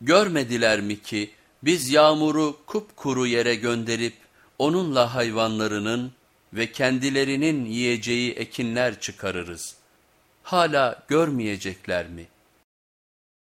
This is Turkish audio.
Görmediler mi ki biz yağmuru kupkuru yere gönderip onunla hayvanlarının ve kendilerinin yiyeceği ekinler çıkarırız. Hala görmeyecekler mi?''